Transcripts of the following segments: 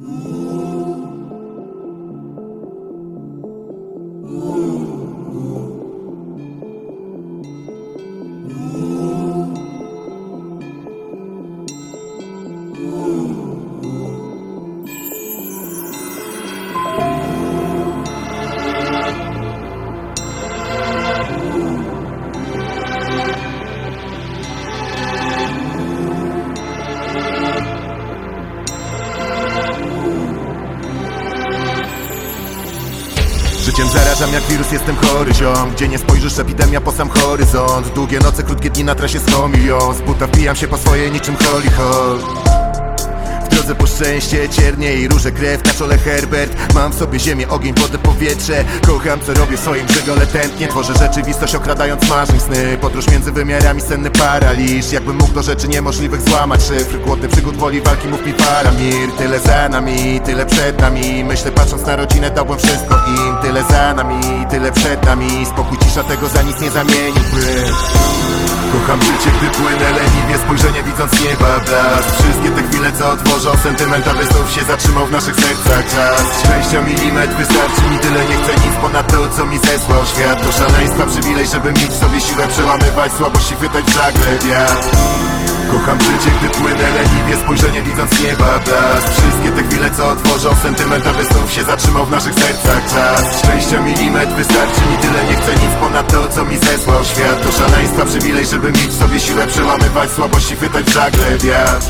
Ooh. Życiem zarażam jak wirus, jestem chory ziom. Gdzie nie spojrzysz, epidemia po sam horyzont. Długie noce, krótkie dni na trasie 100 milion Z buta wbijam się po swoje niczym holy hol. w drodze po szczęście, ciernie i róże krew. Na czole Herbert, mam w sobie ziemię, ogień, wodę, powietrze. Kocham co robię swoim brzegole tętnie. Tworzę rzeczywistość okradając marzeń. Sny Podróż między wymiarami, senny paraliż. Jakbym mógł do rzeczy niemożliwych złamać szyfr. Głodny przygód woli walki, mów mi paramir Tyle za nami, tyle przed nami. Myślę patrząc na rodzinę, dałbym wszystko im. Tyle za nami, tyle przed nami. Spokój, cisza, tego za nic nie zamieniłbym. Kocham życie, gdy płynę leniwie. Spojrzenie widząc nieba blask. Wszystkie te chwile, co otworzą Sentymentalny znów się zatrzymał w naszych sercach. Czas. Szczęścia milimetr wystarczy mi tyle Nie ponad to, co mi zesłał świat. To szaleństwa przywilej, żeby mieć w sobie siłę Przełamywać słabości, chwytać w żagle wiatr Kocham życie, gdy płynę leniwie Spojrzenie widząc nieba blask Wszystkie te chwile, co otworzą Sentymentalny znów się zatrzymał w naszych sercach czas. Szczęścia milimetr wystarczy mi tyle Nie chcę nic ponad to, co mi zesłał świat. To szaleństwa przywilej, żeby mieć w sobie siłę Przełamywać słabości, chwytać w żagle wiatr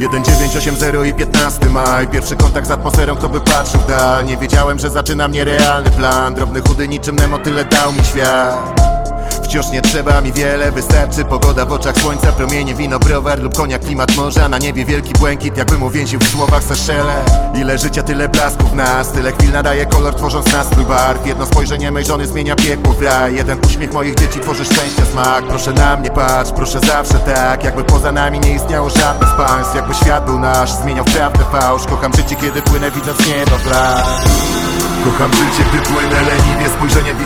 Jeden, dziewięć, osiem, zero i 15 maj. Pierwszy kontakt z atmosferą, kto by patrzył dal. Nie wiedziałem, że zaczyna mnie realny plan. Drobny, chudy, niczym Nemo, tyle dał mi świat Wciąż nie trzeba mi wiele, wystarczy pogoda w oczach słońca Promienie, wino, browar lub konia, klimat morza. Na niebie wielki błękit, jakbym uwięził w słowach Seszele Ile życia, tyle blasków nas Tyle chwil nadaje kolor, tworząc nastrój barw. Jedno spojrzenie mej żony zmienia piekło w raj. Jeden uśmiech moich dzieci tworzy szczęścia smak. Proszę na mnie patrz, proszę zawsze tak. Jakby poza nami nie istniało żadne z państw. Jakby świat był nasz, zmieniał prawdę fałsz. Kocham życie, kiedy płynę, widząc niebo blask Kocham życie, gdy płynę leniwie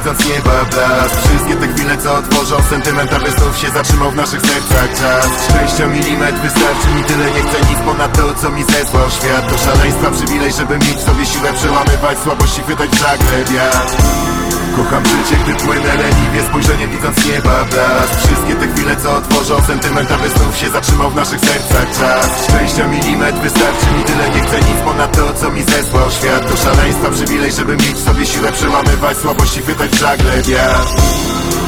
widząc nieba blask Wszystkie te chwile, co otworzą Sentymentalny znów się zatrzymał w naszych sercach. Czas Szczęścia milimetr wystarczy mi tyle Nie chcę nic ponad to, co mi zesłał świat To szaleństwa przywilej, żeby mieć sobie siłę Przełamywać słabości, chwytać w żagle. Wiatr Kocham życie, gdy płynę Spojrzenie widząc nieba blask. Wszystkie te chwile, co otworzą Sentymentalny znów się zatrzymał w naszych sercach czas. Szczęścia milimetr wystarczy mi tyle Nie chcę nic ponad to, co mi zesłał świat. To szaleństwa przywilej, żeby mieć w sobie siłę Przełamywać słabości, chwytać w żagle wiatr